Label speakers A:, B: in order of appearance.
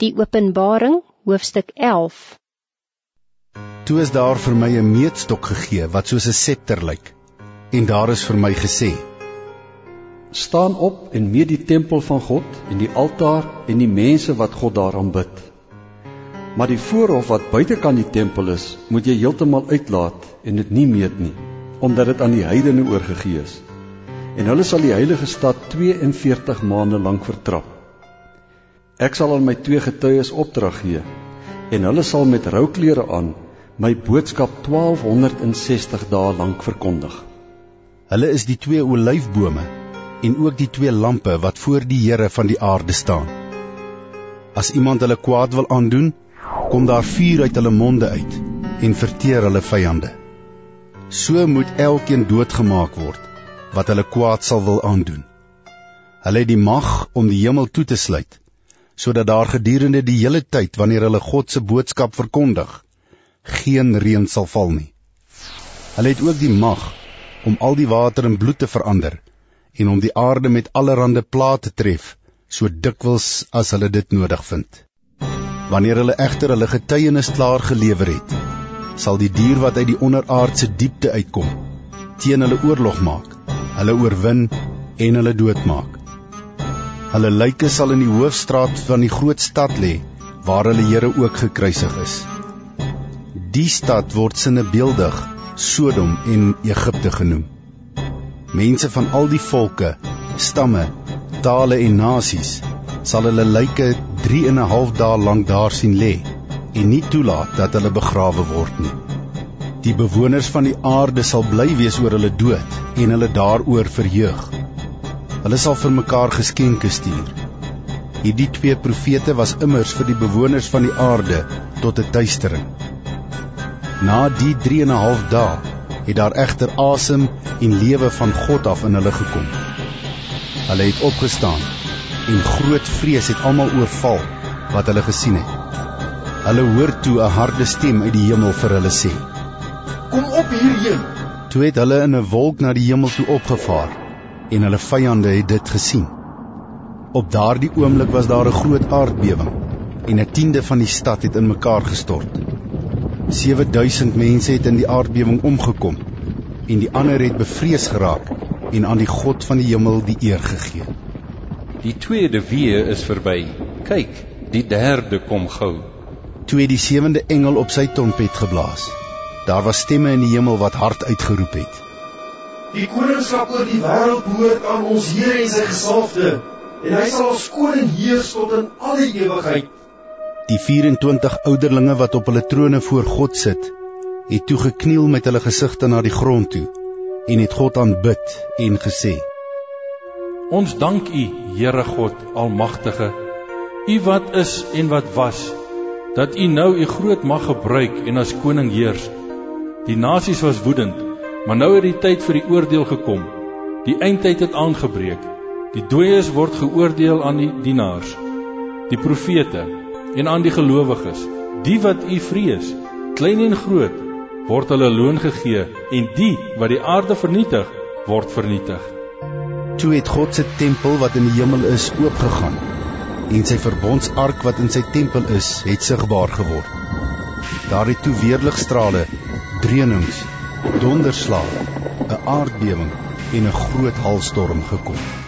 A: Die Openbaring, hoofstuk 11.
B: Toe is daar vir my 'n meetstok gegee wat soos 'n septer lyk. En daar is vir my gesê:
C: Staan op en meet die tempel van God en die altaar en die mense wat God daar aanbid. Maar die voorhof wat buitekant die tempel is, moet jy heeltemal uitlaat en dit nie meet nie, omdat dit aan die heidene oorgegee is. En hulle sal die heilige stad 42 maande lank vertrap. Ek sal aan my twee getuies opdrag gee en hulle sal met rouklere aan my boodskap 1260 dae lank verkondig.
B: Hulle is die twee olyfbome en ook die twee lampe wat voor die Here van die aarde staan. As iemand hulle kwaad wil aandoen, kom daar vuur uit hulle monde uit en verteer hulle vyande. So moet elkeen doodgemaak word wat hulle kwaad sal wil aandoen. Hulle het die mag om die hemel toe te sluit sodat daar gedurende die hele tyd wanneer hulle God se boodskap verkondig, geen reën sal val nie. Hulle het ook die mag om al die water in bloed te verander en om die aarde met allerlei plate te tref, so dikwels as hulle dit nodig vind. Wanneer hulle egter hulle getuienis klaar gelewer het, sal die dier wat uit die onderaardse diepte uitkom, teen hulle oorlog maak, hulle oorwin en hulle doodmaak. Hulle lyke sal in die hoofstraat van die groot stad lê waar hulle Here ook gekruisig is. Die stad word sinnebeeldig Sodom en Egipte genoem. Mense van al die volke, stamme, tale en nasies sal hulle lyke 3 en 'n half dae lank daar sien lê en nie toelaat dat hulle begrawe word nie. Die bewoners van die aarde sal bly wees oor hulle dood en hulle daaroor verheug. Hulle sal vir mekaar geskenke stuur. Hierdie twee profete was immers vir die bewoners van die aarde tot 'n tuistering. Na die 3 en 'n half dae het daar egter asem en lewe van God af in hulle gekom. Hulle het opgestaan en groot vrees het almal oorval wat hulle gesien het. Hulle hoor toe 'n harde stem uit die hemel vir hulle sê:
D: "Kom op hierheen."
B: Toe het hulle in 'n wolk na die hemel toe opgevaar en hulle vyande het dit gesien. Op daardie oomblik was daar 'n groot aardbewing en 'n tiende van die stad het in mekaar gestort. 7000 mense het in die aardbewing omgekom en die ander het bevrees geraak en aan die God van die hemel die eer gegee.
E: Die tweede wee is verby. Kyk, die derde kom gou.
B: Toe het die sewende engel op sy trompet geblaas. Daar was stemme in die hemel wat hard uitgeroep het:
D: Die koningskap oor die wêreld behoort aan ons Here en sy gesalfde, en hy sal as koning heers tot in alle ewigheid.
B: Die 24 ouderlinge wat op hulle trone voor God sit, het toe gekniel met hulle gesigte na die grond toe en het God aanbid en gesê:
E: Ons dank U, Here God Almagtige, U wat is en wat was, dat U nou U groot mag gebruik en as koning heers. Die nasies was woedend Maar nou het die tyd vir die oordeel gekom. Die eindtyd het aangebreek. Die dooies word geoordeel aan die dienaars, die profete en aan die gelowiges. Die wat U vrees, klein en groot, word hulle loon gegee en die wat die aarde vernietig, word vernietig.
B: Toe het God se tempel wat in die hemel is oopgegaan en sy verbondsark wat in sy tempel is, het sigbaar geword. Daar het toe weerligstrale, dreunings donderslag, 'n aardbewing en 'n groot haalstorm gekom.